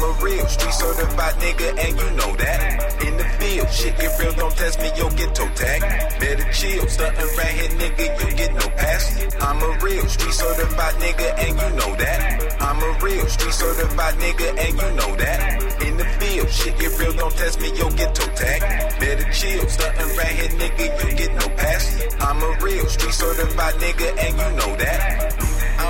I'm a real street certified nigga, and you know that. In the field, shit get real, don't test me, you'll get toe tag. Better chill, stuntin' right here, nigga, you get no pass. I'm a real street certified nigga, and you know that. I'm a real street certified nigga, and you know that. In the field, shit get real, don't test me, you'll get toe tag. Better chill, stuntin' right here, nigga, you get no pass. I'm a real street certified nigga, and you know that.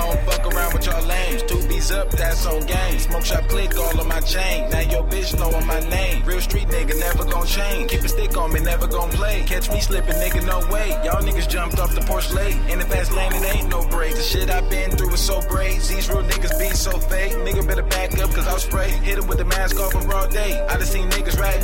Don't fuck around with y'all lames. Two B's up, that's on game. Smoke shop click all on my chain. Now your bitch knowin' my name. Real street nigga, never gon' change. Keep a stick on me, never gon' play. Catch me slipping, nigga, no way. Y'all niggas jumped off the porch late. In the fast lane, it ain't no break. The shit I been through is so brave. These real niggas be so fake. Nigga better back up, cause I'll spray. Hit him with the mask off on broad day. I done seen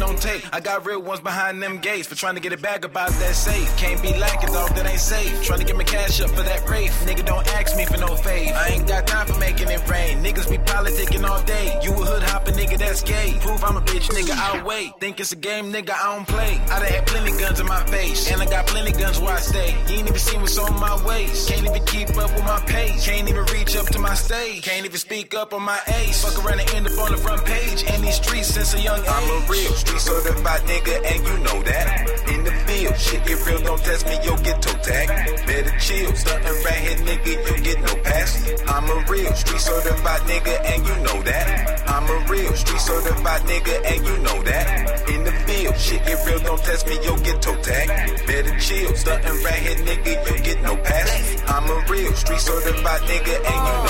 on tape. I got real ones behind them gates for trying to get it back about that safe. Can't be lacking, dog, that ain't safe. Trying to get my cash up for that race. Nigga, don't ask me for no fave. I ain't got time for making it rain. Niggas be politicking all day. You a hood hopping nigga, that's gay. Prove I'm a bitch, nigga, I'll wait. Think it's a game, nigga, I don't play. I done had plenty guns in my face. And I got plenty guns where I stay. You ain't even seen what's on my waist. Can't even keep up with my pace. Can't even reach to my stage. Can't even speak up on my ace. Fuck around and end up on the front page. In these streets since a young age. I'm a real street certified nigga, and you know that. In the field, shit get real, don't test me, you'll get toe tag. Better chill, stuntin' right here, nigga, you get no pass. I'm a real street certified nigga, and you know that. I'm a real street certified nigga, and you know that. In the field, shit get real, don't test me, you'll get toe tag. Better chill, stuntin' right here, nigga, you get no pass. I'm a real street certified nigga, and you know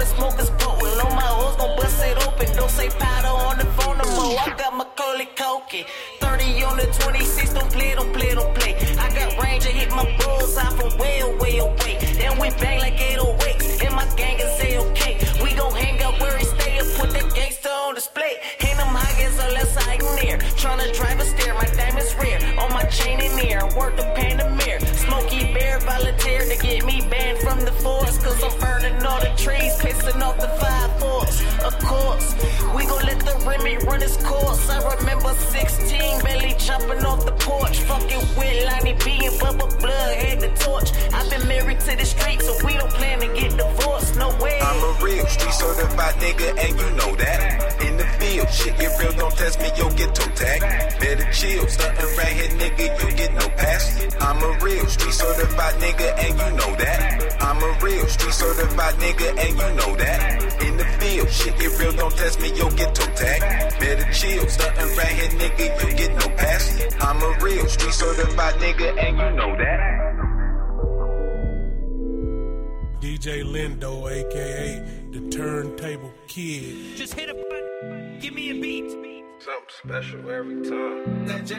I is smoke is potent. All my hoes gon' bust it open. Don't say powder on the phone no more. I got my curly cokie. 30 on the 26, don't play, don't play, don't play. I got range, I hit my bullseye from way away away. Then we bang like 808s. And my gang is say okay. We gon' hang out where he stay and put that gangster on display. Ain't them high as unless I ain't near. Tryna drive a steer, my diamonds rare. On my chain in there, work the Panamera. Smokey Bear volunteer to get me banned from the force. Cause I'm burning course, we gon' let the Remy run its course. I remember 16, belly jumping off the porch. Fucking with Lonnie B and Bubba Blood, had the torch. I've been married to the streets, so we don't plan to get divorced. No way. I'm a real street certified nigga, and you know that. In the field, shit get real, don't test me, you'll get toe tag. Better chill, stuntin' right here, nigga, you get no pass. I'm a real street certified nigga, and you know that. I'm a real street certified nigga, and you know that. In the field, shit get real, don't test me, you'll get toe tag. Better chill, stuntin' right here, nigga, you get no pass. I'm a real street certified nigga, and you know that. DJ Lindo, aka the Turntable Kid. Just hit a button. Give me a beat. Something special every time. That J.